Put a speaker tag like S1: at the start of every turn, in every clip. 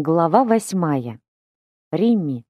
S1: Глава восьмая. Римми.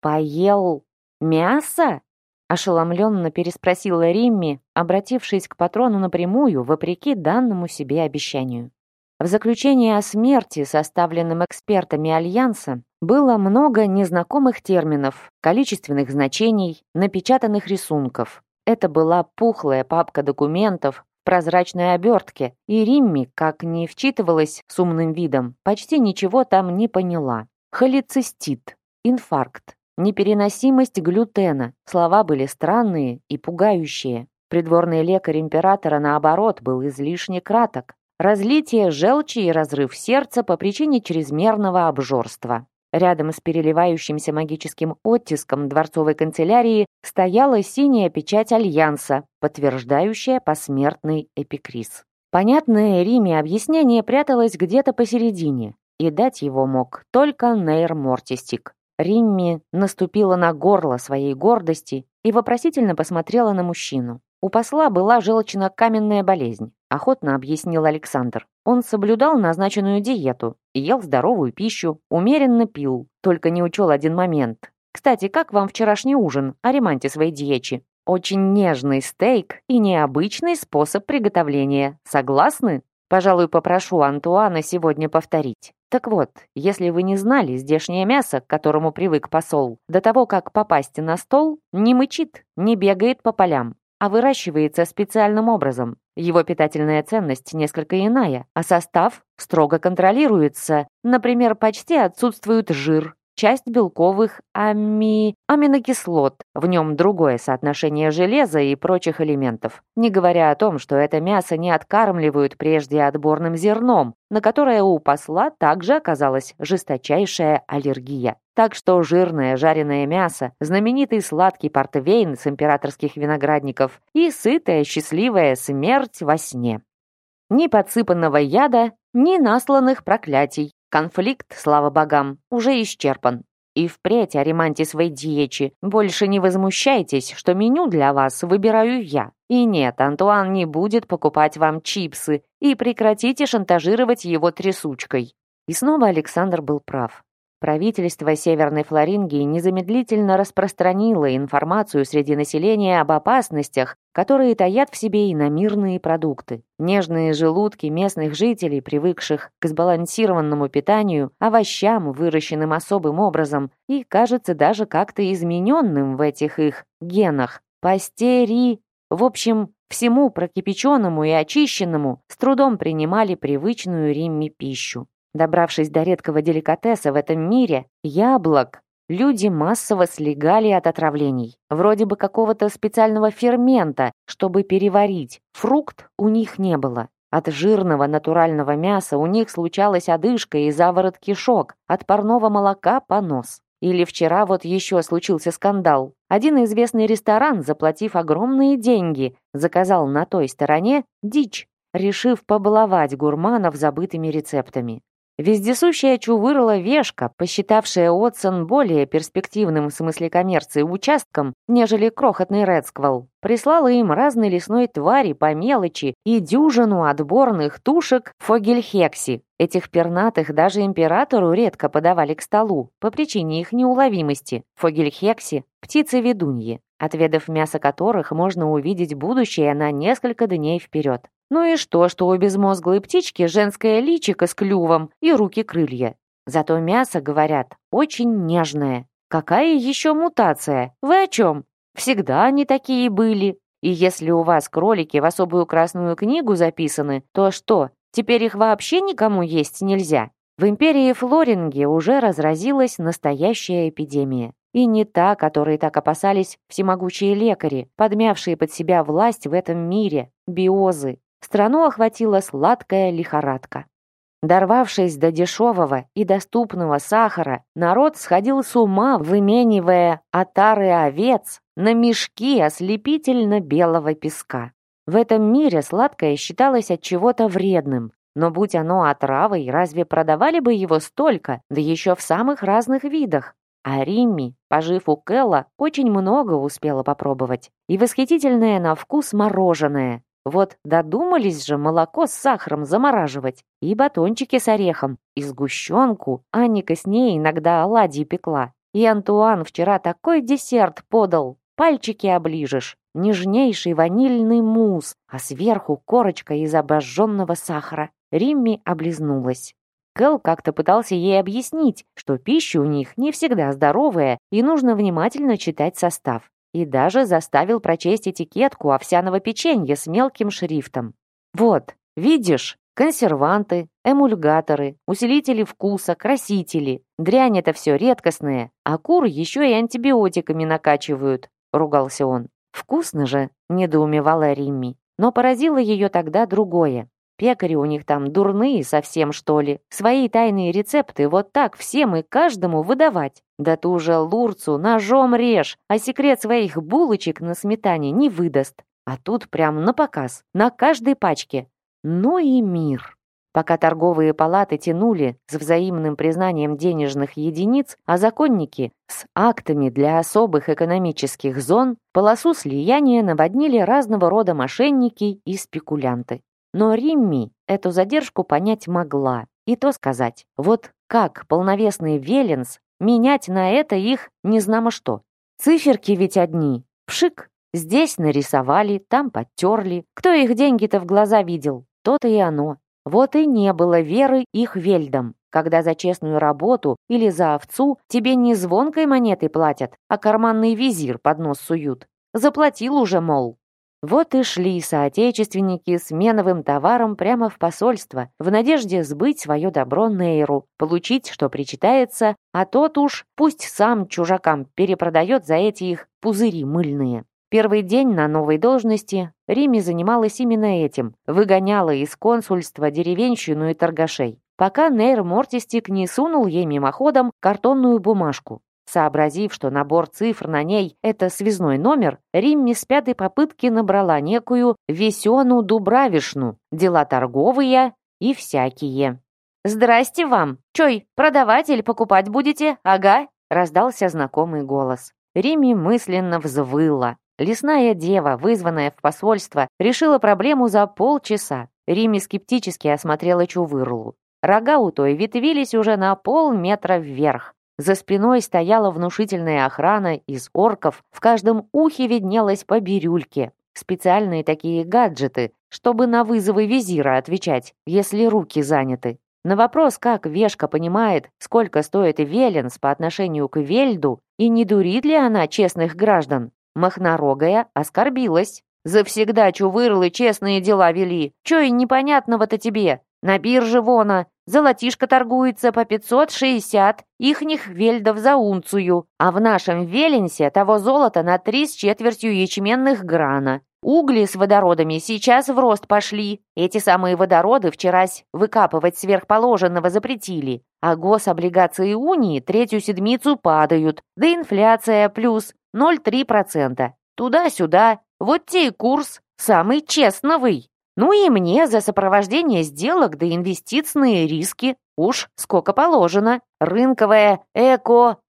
S1: «Поел мясо?» — ошеломленно переспросила Римми, обратившись к патрону напрямую, вопреки данному себе обещанию. В заключении о смерти, составленном экспертами Альянса, было много незнакомых терминов, количественных значений, напечатанных рисунков. Это была пухлая папка документов, прозрачной обертке, и Римми, как не вчитывалась с умным видом, почти ничего там не поняла. Холецистит, инфаркт, непереносимость глютена. Слова были странные и пугающие. Придворный лекарь императора, наоборот, был излишне краток. Разлитие желчи и разрыв сердца по причине чрезмерного обжорства. Рядом с переливающимся магическим оттиском дворцовой канцелярии стояла синяя печать Альянса, подтверждающая посмертный эпикриз. Понятное Риме объяснение пряталось где-то посередине, и дать его мог только Нейр Мортистик. Римми наступила на горло своей гордости и вопросительно посмотрела на мужчину. У посла была желчно-каменная болезнь, охотно объяснил Александр. Он соблюдал назначенную диету, ел здоровую пищу, умеренно пил, только не учел один момент. Кстати, как вам вчерашний ужин о ремонте своей диечи? Очень нежный стейк и необычный способ приготовления. Согласны? Пожалуй, попрошу Антуана сегодня повторить. Так вот, если вы не знали, здешнее мясо, к которому привык посол, до того, как попасть на стол, не мычит, не бегает по полям, а выращивается специальным образом. Его питательная ценность несколько иная, а состав строго контролируется. Например, почти отсутствует жир, часть белковых ами... аминокислот, в нем другое соотношение железа и прочих элементов. Не говоря о том, что это мясо не откармливают прежде отборным зерном, на которое у посла также оказалась жесточайшая аллергия. Так что жирное жареное мясо, знаменитый сладкий портвейн с императорских виноградников и сытая счастливая смерть во сне. Ни подсыпанного яда, ни насланных проклятий. Конфликт, слава богам, уже исчерпан. И впредь о ремонте своей диечи. Больше не возмущайтесь, что меню для вас выбираю я. И нет, Антуан не будет покупать вам чипсы. И прекратите шантажировать его трясучкой. И снова Александр был прав. Правительство Северной Флорингии незамедлительно распространило информацию среди населения об опасностях, которые таят в себе иномирные продукты. Нежные желудки местных жителей, привыкших к сбалансированному питанию, овощам, выращенным особым образом, и, кажется, даже как-то измененным в этих их генах, пастери, в общем, всему прокипяченному и очищенному с трудом принимали привычную Римме пищу. Добравшись до редкого деликатеса в этом мире, яблок, люди массово слегали от отравлений. Вроде бы какого-то специального фермента, чтобы переварить. Фрукт у них не было. От жирного натурального мяса у них случалась одышка и заворот кишок, от парного молока понос. Или вчера вот еще случился скандал. Один известный ресторан, заплатив огромные деньги, заказал на той стороне дичь, решив побаловать гурманов забытыми рецептами. Вездесущая чувырла Вешка, посчитавшая Отсон более перспективным в смысле коммерции участком, нежели крохотный Редсквал, прислала им разной лесной твари по мелочи и дюжину отборных тушек фогельхекси. Этих пернатых даже императору редко подавали к столу, по причине их неуловимости. Фогельхекси – птицы-ведуньи, отведав мясо которых можно увидеть будущее на несколько дней вперед. Ну и что, что у безмозглой птички женское личико с клювом и руки-крылья. Зато мясо, говорят, очень нежное. Какая еще мутация? Вы о чем? Всегда они такие были. И если у вас кролики в особую красную книгу записаны, то что, теперь их вообще никому есть нельзя? В империи Флоринги уже разразилась настоящая эпидемия. И не та, которой так опасались всемогущие лекари, подмявшие под себя власть в этом мире, биозы. Страну охватила сладкая лихорадка. Дорвавшись до дешевого и доступного сахара, народ сходил с ума, выменивая отары овец на мешки ослепительно-белого песка. В этом мире сладкое считалось от чего-то вредным, но будь оно отравой, разве продавали бы его столько, да еще в самых разных видах? А Римми, пожив у Кэлла, очень много успела попробовать. И восхитительное на вкус мороженое, Вот додумались же молоко с сахаром замораживать, и батончики с орехом, и сгущенку. Анника с ней иногда оладьи пекла. И Антуан вчера такой десерт подал, пальчики оближешь. Нежнейший ванильный мусс, а сверху корочка из обожженного сахара. Римми облизнулась. Кэл как-то пытался ей объяснить, что пища у них не всегда здоровая и нужно внимательно читать состав. И даже заставил прочесть этикетку овсяного печенья с мелким шрифтом. Вот, видишь, консерванты, эмульгаторы, усилители вкуса, красители. Дрянь это все редкостное, а кур еще и антибиотиками накачивают, ругался он. Вкусно же, недоумевала Римми. Но поразило ее тогда другое. Пекари у них там дурные совсем, что ли. Свои тайные рецепты вот так всем и каждому выдавать. Да ту же Лурцу ножом режь, а секрет своих булочек на сметане не выдаст. А тут прям на показ, на каждой пачке. Ну и мир. Пока торговые палаты тянули с взаимным признанием денежных единиц, а законники с актами для особых экономических зон, полосу слияния наводнили разного рода мошенники и спекулянты. Но Римми эту задержку понять могла. И то сказать, вот как полновесный Веленс менять на это их незнамо что. Циферки ведь одни. Пшик. Здесь нарисовали, там подтерли. Кто их деньги-то в глаза видел? То-то и оно. Вот и не было веры их вельдам, когда за честную работу или за овцу тебе не звонкой монетой платят, а карманный визир под нос суют. Заплатил уже, мол. Вот и шли соотечественники с меновым товаром прямо в посольство, в надежде сбыть свое добро Нейру, получить, что причитается, а тот уж пусть сам чужакам перепродает за эти их пузыри мыльные. Первый день на новой должности Риме занималась именно этим, выгоняла из консульства деревенщину и торгашей, пока Нейр Мортистик не сунул ей мимоходом картонную бумажку. Сообразив, что набор цифр на ней — это связной номер, Римми с пятой попытки набрала некую Весену Дубравишну, дела торговые и всякие. «Здрасте вам! Чой, продавать или покупать будете? Ага!» — раздался знакомый голос. Римми мысленно взвыла. Лесная дева, вызванная в посольство, решила проблему за полчаса. Римми скептически осмотрела Чувырлу. Рога у той ветвились уже на полметра вверх. За спиной стояла внушительная охрана из орков, в каждом ухе виднелась по бирюльке. Специальные такие гаджеты, чтобы на вызовы визира отвечать, если руки заняты. На вопрос, как Вешка понимает, сколько стоит Веленс по отношению к Вельду, и не дурит ли она честных граждан, Махнорогая оскорбилась. «Завсегда чувырлы честные дела вели. Чё и непонятного-то тебе? На бирже вона Золотишко торгуется по 560, ихних вельдов за унцию, а в нашем Веленсе того золота на три с четвертью ячменных грана. Угли с водородами сейчас в рост пошли. Эти самые водороды вчерась выкапывать сверхположенного запретили, а гособлигации унии третью седмицу падают, да инфляция плюс 0,3%. Туда-сюда, вот те и курс, самый честновый. Ну и мне за сопровождение сделок да инвестиционные риски уж сколько положено. Рынковая эко-но-ми-ка.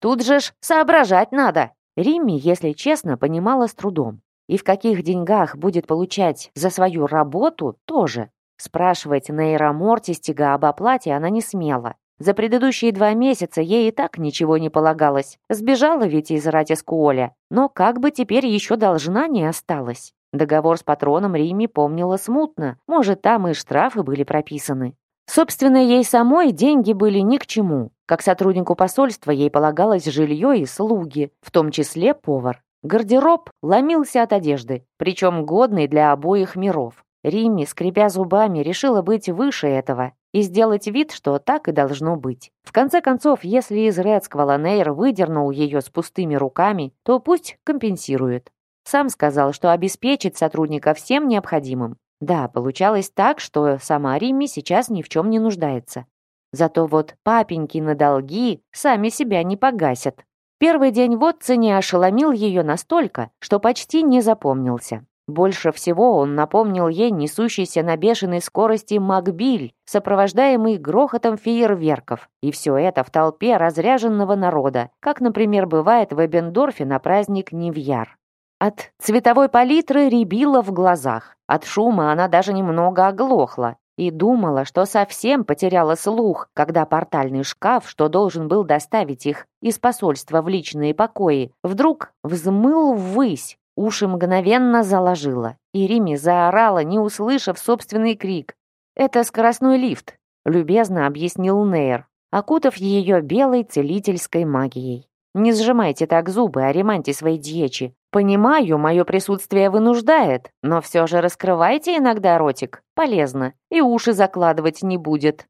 S1: Тут же ж соображать надо. Римми, если честно, понимала с трудом. И в каких деньгах будет получать за свою работу тоже. Спрашивать Нейра Мортистига об оплате она не смела. За предыдущие два месяца ей и так ничего не полагалось. Сбежала ведь из Ратискуоля. Но как бы теперь еще должна не осталась. Договор с патроном Риме помнила смутно, может, там и штрафы были прописаны. Собственно, ей самой деньги были ни к чему. Как сотруднику посольства ей полагалось жилье и слуги, в том числе повар. Гардероб ломился от одежды, причем годный для обоих миров. Римми, скрипя зубами, решила быть выше этого и сделать вид, что так и должно быть. В конце концов, если из Редсквала Нейр выдернул ее с пустыми руками, то пусть компенсирует. Сам сказал, что обеспечит сотрудника всем необходимым. Да, получалось так, что сама Римми сейчас ни в чем не нуждается. Зато вот папеньки на долги сами себя не погасят. Первый день в Отцене ошеломил ее настолько, что почти не запомнился. Больше всего он напомнил ей несущийся на бешеной скорости Макбиль, сопровождаемый грохотом фейерверков. И все это в толпе разряженного народа, как, например, бывает в Эбендорфе на праздник Нивьяр. От цветовой палитры рябило в глазах. От шума она даже немного оглохла и думала, что совсем потеряла слух, когда портальный шкаф, что должен был доставить их из посольства в личные покои, вдруг взмыл ввысь, уши мгновенно заложило, и Рими заорала, не услышав собственный крик. «Это скоростной лифт», — любезно объяснил Нейр, окутав ее белой целительской магией. «Не сжимайте так зубы, а реманьте свои дьечи. Понимаю, мое присутствие вынуждает, но все же раскрывайте иногда ротик. Полезно. И уши закладывать не будет.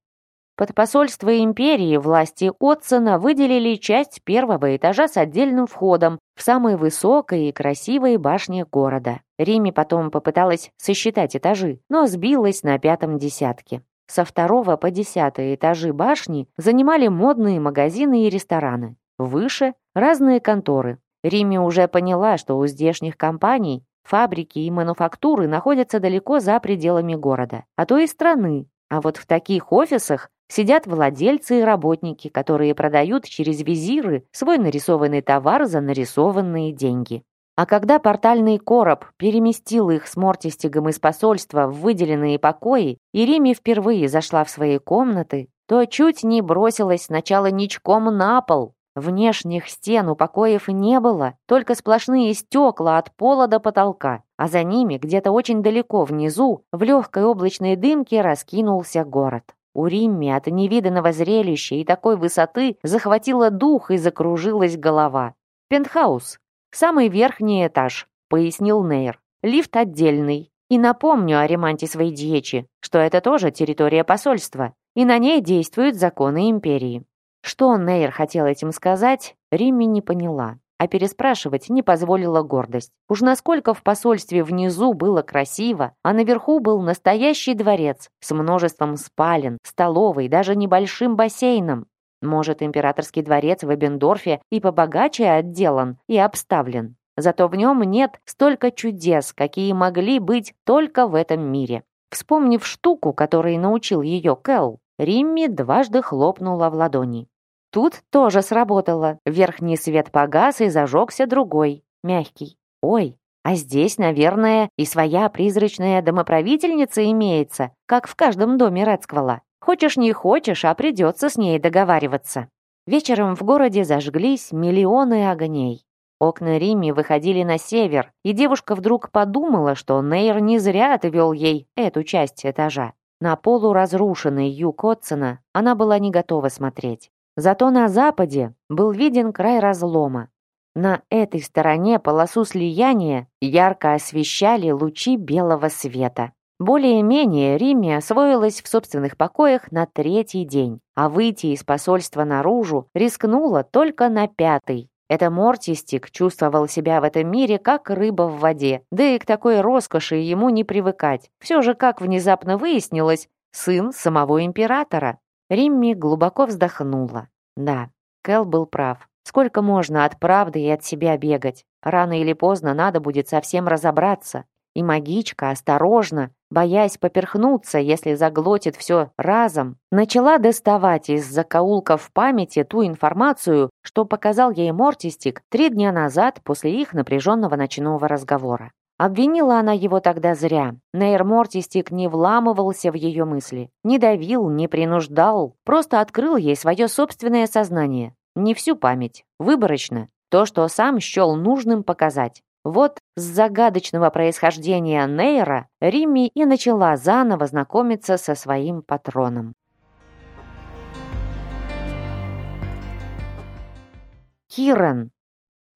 S1: Под посольство империи власти Отсона выделили часть первого этажа с отдельным входом в самой высокой и красивой башне города. Риме потом попыталась сосчитать этажи, но сбилась на пятом десятке. Со второго по десятый этажи башни занимали модные магазины и рестораны. Выше – разные конторы, Риме уже поняла, что у здешних компаний фабрики и мануфактуры находятся далеко за пределами города, а то и страны. А вот в таких офисах сидят владельцы и работники, которые продают через визиры свой нарисованный товар за нарисованные деньги. А когда портальный короб переместил их с Мортистигом из посольства в выделенные покои, и Риме впервые зашла в свои комнаты, то чуть не бросилась сначала ничком на пол, Внешних стен у покоев не было, только сплошные стекла от пола до потолка, а за ними, где-то очень далеко внизу, в легкой облачной дымке раскинулся город. У Римми от невиданного зрелища и такой высоты захватило дух и закружилась голова. «Пентхаус. Самый верхний этаж», — пояснил Нейр. «Лифт отдельный. И напомню о ремонте своей дьечи, что это тоже территория посольства, и на ней действуют законы империи. Что Нейр хотел этим сказать, Римми не поняла, а переспрашивать не позволила гордость. Уж насколько в посольстве внизу было красиво, а наверху был настоящий дворец с множеством спален, столовой, даже небольшим бассейном. Может, императорский дворец в Эбендорфе и побогаче отделан и обставлен. Зато в нем нет столько чудес, какие могли быть только в этом мире. Вспомнив штуку, которой научил ее Кэл, Римми дважды хлопнула в ладони. Тут тоже сработало. Верхний свет погас и зажегся другой, мягкий. Ой, а здесь, наверное, и своя призрачная домоправительница имеется, как в каждом доме Рэдсквала. Хочешь не хочешь, а придется с ней договариваться. Вечером в городе зажглись миллионы огней. Окна Римми выходили на север, и девушка вдруг подумала, что Нейр не зря отвел ей эту часть этажа. На полуразрушенный юг Отсона она была не готова смотреть. Зато на западе был виден край разлома. На этой стороне полосу слияния ярко освещали лучи белого света. Более-менее Римми освоилась в собственных покоях на третий день, а выйти из посольства наружу рискнула только на пятый. Это Мортистик чувствовал себя в этом мире как рыба в воде, да и к такой роскоши ему не привыкать. Все же, как внезапно выяснилось, сын самого императора. Римми глубоко вздохнула. Да, Кэл был прав. Сколько можно от правды и от себя бегать? Рано или поздно надо будет совсем разобраться. И магичка осторожно, боясь поперхнуться, если заглотит все разом, начала доставать из закоулков памяти ту информацию, что показал ей Мортистик три дня назад после их напряженного ночного разговора. Обвинила она его тогда зря. Нейр Мортистик не вламывался в ее мысли, не давил, не принуждал, просто открыл ей свое собственное сознание. Не всю память, выборочно, то, что сам счел нужным показать. Вот с загадочного происхождения Нейра Римми и начала заново знакомиться со своим патроном. Киран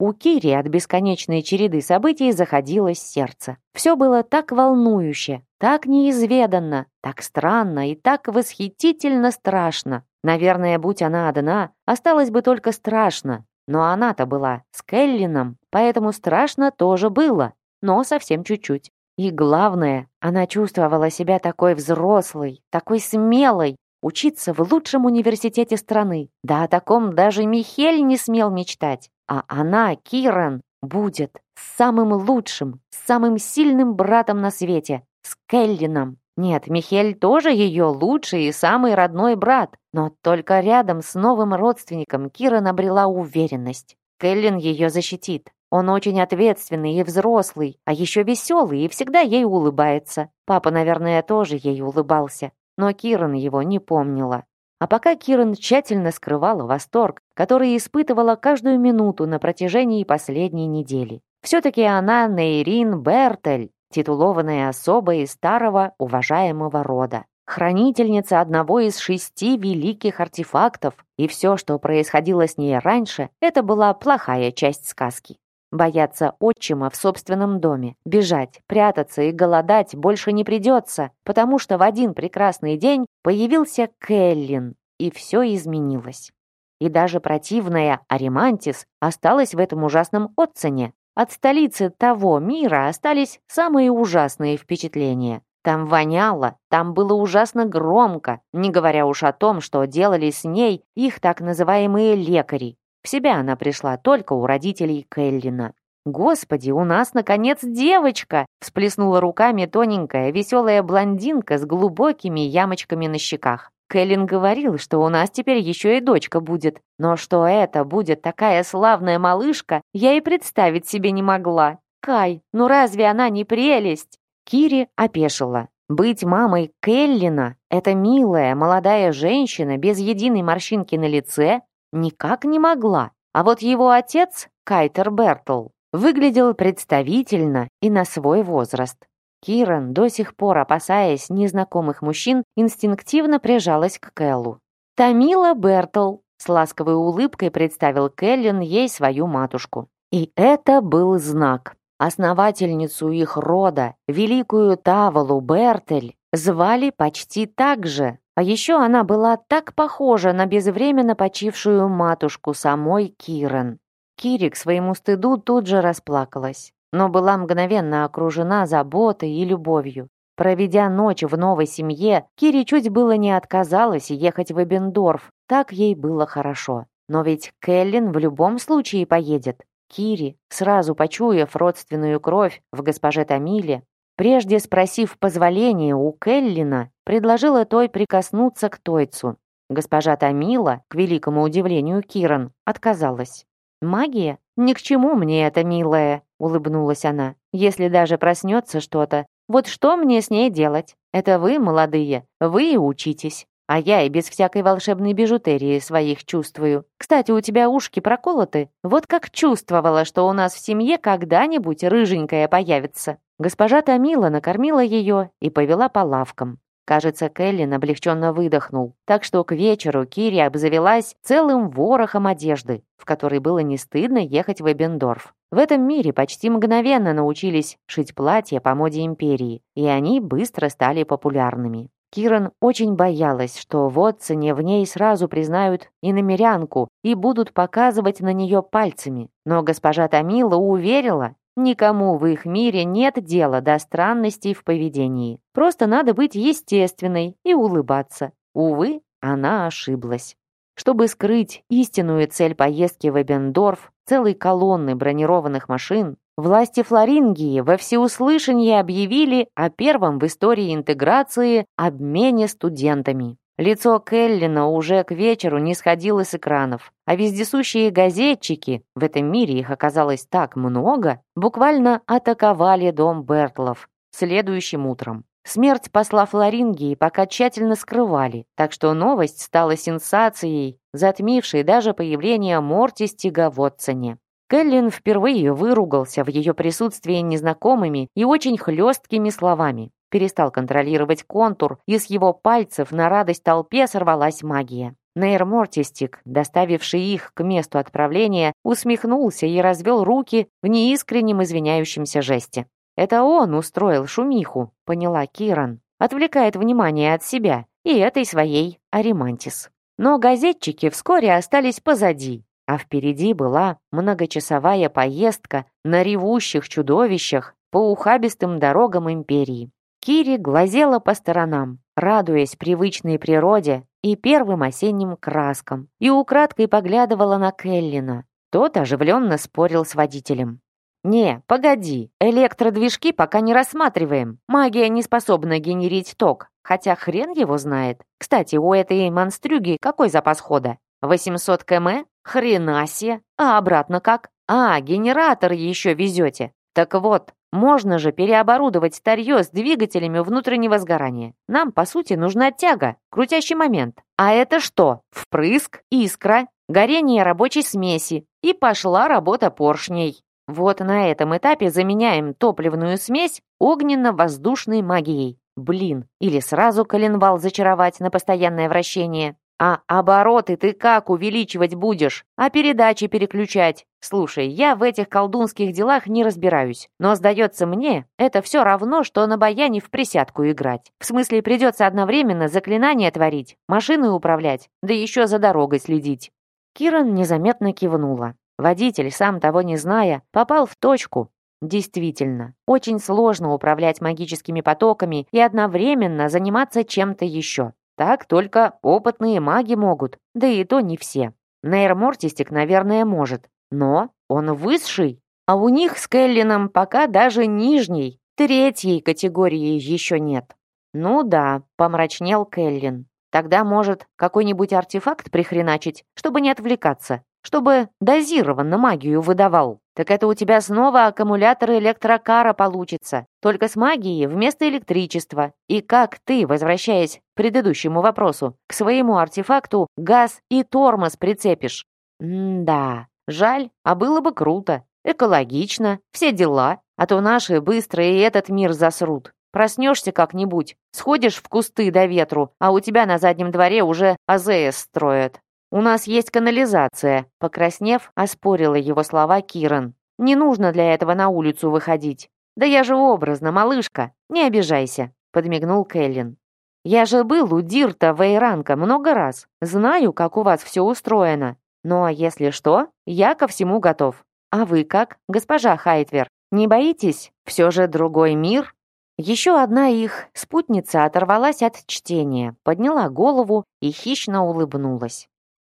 S1: у Кири от бесконечной череды событий заходилось сердце. Все было так волнующе, так неизведанно, так странно и так восхитительно страшно. Наверное, будь она одна, осталось бы только страшно. Но она-то была с Келлином, поэтому страшно тоже было, но совсем чуть-чуть. И главное, она чувствовала себя такой взрослой, такой смелой, учиться в лучшем университете страны. Да о таком даже Михель не смел мечтать. А она, Киран, будет самым лучшим, самым сильным братом на свете, с Келлином. Нет, Михель тоже ее лучший и самый родной брат, но только рядом с новым родственником Кира набрела уверенность. Келлин ее защитит. Он очень ответственный и взрослый, а еще веселый и всегда ей улыбается. Папа, наверное, тоже ей улыбался, но Киран его не помнила. А пока Киран тщательно скрывала восторг, который испытывала каждую минуту на протяжении последней недели. Все-таки она Нейрин Бертель, титулованная особа из старого уважаемого рода хранительница одного из шести великих артефактов, и все, что происходило с ней раньше, это была плохая часть сказки. Бояться отчима в собственном доме, бежать, прятаться и голодать больше не придется, потому что в один прекрасный день появился Келлин, и все изменилось. И даже противная Аримантис осталась в этом ужасном отцене. От столицы того мира остались самые ужасные впечатления. Там воняло, там было ужасно громко, не говоря уж о том, что делали с ней их так называемые лекари. В себя она пришла только у родителей Келлина. «Господи, у нас, наконец, девочка!» всплеснула руками тоненькая, веселая блондинка с глубокими ямочками на щеках. Кэлен говорил, что у нас теперь еще и дочка будет, но что это будет такая славная малышка, я и представить себе не могла. Кай, ну разве она не прелесть? Кири опешила. Быть мамой Келлина, эта милая молодая женщина без единой морщинки на лице, никак не могла. А вот его отец, Кайтер Бертл, выглядел представительно и на свой возраст. Киран, до сих пор опасаясь незнакомых мужчин, инстинктивно прижалась к Кэллу. «Тамила Бертл», — с ласковой улыбкой представил Келлин ей свою матушку. И это был знак. Основательницу их рода, великую Тавалу Бертель, звали почти так же. А еще она была так похожа на безвременно почившую матушку самой Кирен. Кири к своему стыду тут же расплакалась, но была мгновенно окружена заботой и любовью. Проведя ночь в новой семье, Кири чуть было не отказалась ехать в Эбендорф, так ей было хорошо. Но ведь Келлин в любом случае поедет. Кири, сразу почуяв родственную кровь в госпоже Тамиле, прежде спросив позволения у Келлина, предложила той прикоснуться к Тойцу. Госпожа Тамила, к великому удивлению Киран, отказалась. «Магия? Ни к чему мне это, милая», — улыбнулась она. «Если даже проснется что-то, вот что мне с ней делать? Это вы, молодые, вы и учитесь. А я и без всякой волшебной бижутерии своих чувствую. Кстати, у тебя ушки проколоты. Вот как чувствовала, что у нас в семье когда-нибудь рыженькая появится. Госпожа Тамила накормила ее и повела по лавкам. Кажется, Келлин облегченно выдохнул, так что к вечеру Кири обзавелась целым ворохом одежды, в которой было не стыдно ехать в Эбендорф. В этом мире почти мгновенно научились шить платья по моде империи, и они быстро стали популярными. Киран очень боялась, что в Отсоне в ней сразу признают иномерянку и будут показывать на нее пальцами. Но госпожа Тамила уверила, никому в их мире нет дела до странностей в поведении. Просто надо быть естественной и улыбаться. Увы, она ошиблась. Чтобы скрыть истинную цель поездки в Эбендорф, целой колонны бронированных машин, Власти Флорингии во всеуслышание объявили о первом в истории интеграции обмене студентами. Лицо Келлина уже к вечеру не сходило с экранов, а вездесущие газетчики, в этом мире их оказалось так много, буквально атаковали дом Бертлов следующим утром. Смерть посла Флорингии пока тщательно скрывали, так что новость стала сенсацией, затмившей даже появление Мортистига в Отсоне. Кэллин впервые выругался в ее присутствии незнакомыми и очень хлесткими словами. Перестал контролировать контур, и с его пальцев на радость толпе сорвалась магия. Нейр Мортистик, доставивший их к месту отправления, усмехнулся и развел руки в неискреннем извиняющемся жесте. «Это он устроил шумиху», — поняла Киран. «Отвлекает внимание от себя и этой своей Аримантис». Но газетчики вскоре остались позади, а впереди была многочасовая поездка на ревущих чудовищах по ухабистым дорогам империи. Кири глазела по сторонам, радуясь привычной природе и первым осенним краскам, и украдкой поглядывала на Келлина. Тот оживленно спорил с водителем. «Не, погоди, электродвижки пока не рассматриваем. Магия не способна генерить ток, хотя хрен его знает. Кстати, у этой монстрюги какой запас хода? 800 км? Хренасе! А обратно как? А, генератор еще везете. Так вот, можно же переоборудовать старье с двигателями внутреннего сгорания. Нам, по сути, нужна тяга, крутящий момент. А это что? Впрыск, искра, горение рабочей смеси. И пошла работа поршней. Вот на этом этапе заменяем топливную смесь огненно-воздушной магией. Блин, или сразу коленвал зачаровать на постоянное вращение. А обороты ты как увеличивать будешь? А передачи переключать? Слушай, я в этих колдунских делах не разбираюсь. Но, сдается мне, это все равно, что на баяне в присядку играть. В смысле, придется одновременно заклинания творить, машины управлять, да еще за дорогой следить. Киран незаметно кивнула. Водитель, сам того не зная, попал в точку. Действительно, очень сложно управлять магическими потоками и одновременно заниматься чем-то еще. Так только опытные маги могут, да и то не все. Нейр Мортистик, наверное, может, но он высший, а у них с Келлином пока даже нижней, третьей категории еще нет. Ну да, помрачнел Келлин. Тогда, может, какой-нибудь артефакт прихреначить, чтобы не отвлекаться, чтобы дозированно магию выдавал. Так это у тебя снова аккумулятор электрокара получится, только с магией вместо электричества. И как ты, возвращаясь к предыдущему вопросу, к своему артефакту газ и тормоз прицепишь? М-да, жаль, а было бы круто, экологично, все дела, а то наши быстро и этот мир засрут. Проснешься как-нибудь, сходишь в кусты до ветру, а у тебя на заднем дворе уже АЗС строят. «У нас есть канализация», — покраснев, оспорила его слова Киран. «Не нужно для этого на улицу выходить». «Да я же образно, малышка, не обижайся», — подмигнул Кэллин. «Я же был у Дирта Вейранка много раз. Знаю, как у вас все устроено. Но если что, я ко всему готов. А вы как, госпожа Хайтвер? Не боитесь? Все же другой мир?» Еще одна их спутница оторвалась от чтения, подняла голову и хищно улыбнулась.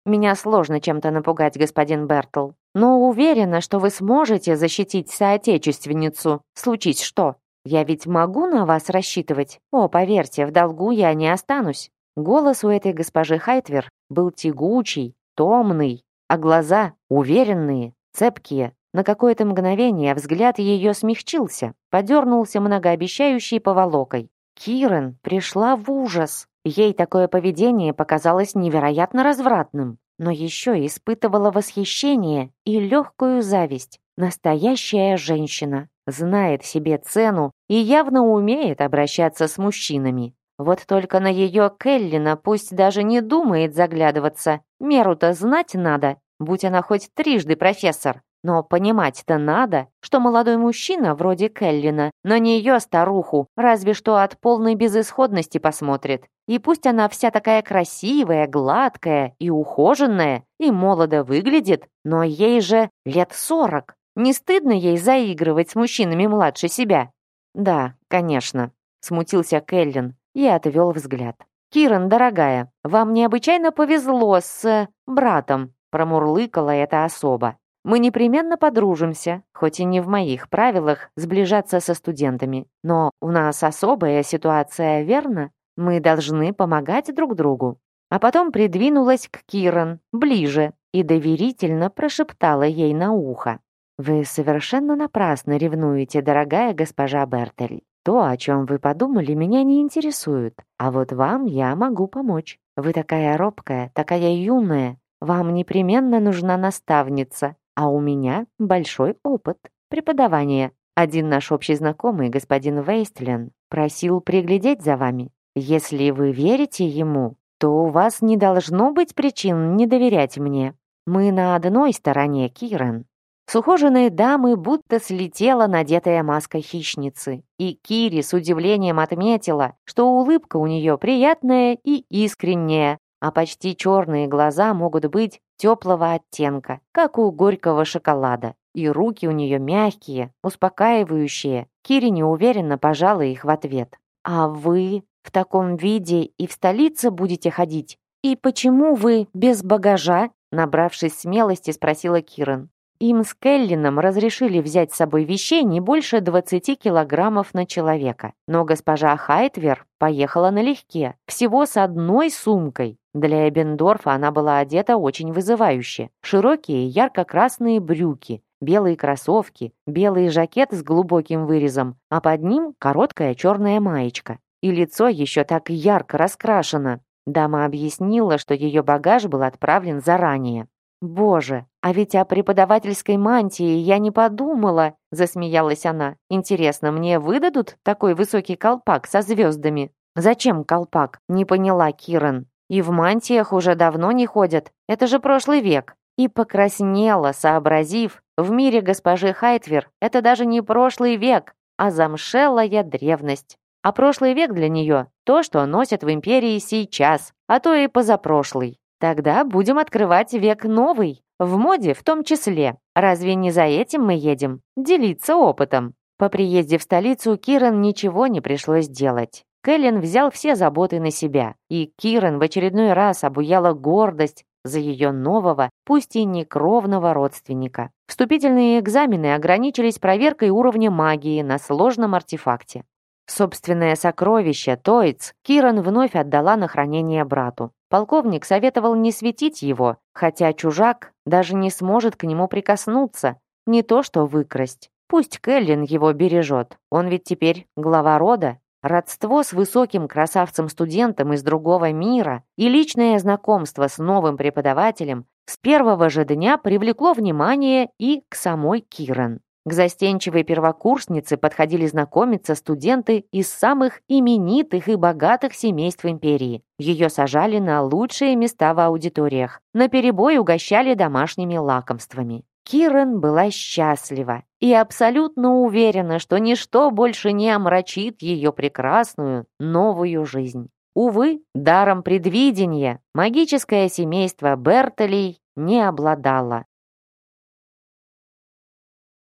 S1: Меня сложно чем-то напугать, господин Бертл. Но уверена, что вы сможете защитить соотечественницу. Случись что. Я ведь могу на вас рассчитывать? О, поверьте, в долгу я не останусь». Голос у этой госпожи Хайтвер был тягучий, томный, а глаза уверенные, цепкие. На какое-то мгновение взгляд ее смягчился, подернулся многообещающей поволокой. Кирен пришла в ужас. Ей такое поведение показалось невероятно развратным, но еще испытывала восхищение и легкую зависть. Настоящая женщина, знает себе цену и явно умеет обращаться с мужчинами. Вот только на ее Келлина пусть даже не думает заглядываться. Меру-то знать надо, будь она хоть трижды профессор. Но понимать-то надо, что молодой мужчина вроде Келлина на нее, старуху, разве что от полной безысходности посмотрит. И пусть она вся такая красивая, гладкая и ухоженная, и молодо выглядит, но ей же лет сорок. Не стыдно ей заигрывать с мужчинами младше себя? Да, конечно, смутился Келлин и отвел взгляд. «Киран, дорогая, вам необычайно повезло с... братом», промурлыкала эта особа. Мы непременно подружимся, хоть и не в моих правилах сближаться со студентами. Но у нас особая ситуация, верно? Мы должны помогать друг другу. А потом придвинулась к Киран, ближе, и доверительно прошептала ей на ухо. «Вы совершенно напрасно ревнуете, дорогая госпожа Бертель. То, о чем вы подумали, меня не интересует. А вот вам я могу помочь. Вы такая робкая, такая юная. Вам непременно нужна наставница, а у меня большой опыт преподавания. Один наш общий знакомый, господин Вейстлен, просил приглядеть за вами. Если вы верите ему, то у вас не должно быть причин не доверять мне. Мы на одной стороне, Киран. С ухоженной дамы будто слетела надетая маска хищницы, и Кири с удивлением отметила, что улыбка у нее приятная и искренняя, а почти черные глаза могут быть теплого оттенка, как у горького шоколада. И руки у нее мягкие, успокаивающие. Кири неуверенно пожала их в ответ. «А вы в таком виде и в столице будете ходить? И почему вы без багажа?» Набравшись смелости, спросила Киран. Им с Келлином разрешили взять с собой вещей не больше 20 килограммов на человека. Но госпожа Хайтвер поехала налегке, всего с одной сумкой. Для Эбендорфа она была одета очень вызывающе. Широкие ярко-красные брюки, белые кроссовки, белый жакет с глубоким вырезом, а под ним короткая черная маечка. И лицо еще так ярко раскрашено. Дама объяснила, что ее багаж был отправлен заранее. «Боже, а ведь о преподавательской мантии я не подумала», засмеялась она. «Интересно, мне выдадут такой высокий колпак со звездами?» «Зачем колпак?» не поняла Киран. «И в мантиях уже давно не ходят. Это же прошлый век». И покраснела, сообразив, в мире госпожи Хайтвер это даже не прошлый век, а замшелая древность. А прошлый век для нее – то, что носят в империи сейчас, а то и позапрошлый. Тогда будем открывать век новый, в моде в том числе. Разве не за этим мы едем? Делиться опытом. По приезде в столицу Киран ничего не пришлось делать. Кэлен взял все заботы на себя, и Киран в очередной раз обуяла гордость за ее нового, пусть и не кровного родственника. Вступительные экзамены ограничились проверкой уровня магии на сложном артефакте. Собственное сокровище, Тойц, Киран вновь отдала на хранение брату. Полковник советовал не светить его, хотя чужак даже не сможет к нему прикоснуться, не то что выкрасть. Пусть Келлин его бережет, он ведь теперь глава рода. Родство с высоким красавцем-студентом из другого мира и личное знакомство с новым преподавателем с первого же дня привлекло внимание и к самой Киран. К застенчивой первокурснице подходили знакомиться студенты из самых именитых и богатых семейств империи. Ее сажали на лучшие места в аудиториях, на перебой угощали домашними лакомствами. Кирен была счастлива и абсолютно уверена, что ничто больше не омрачит ее прекрасную новую жизнь. Увы, даром предвидения магическое семейство Бертолей не обладало.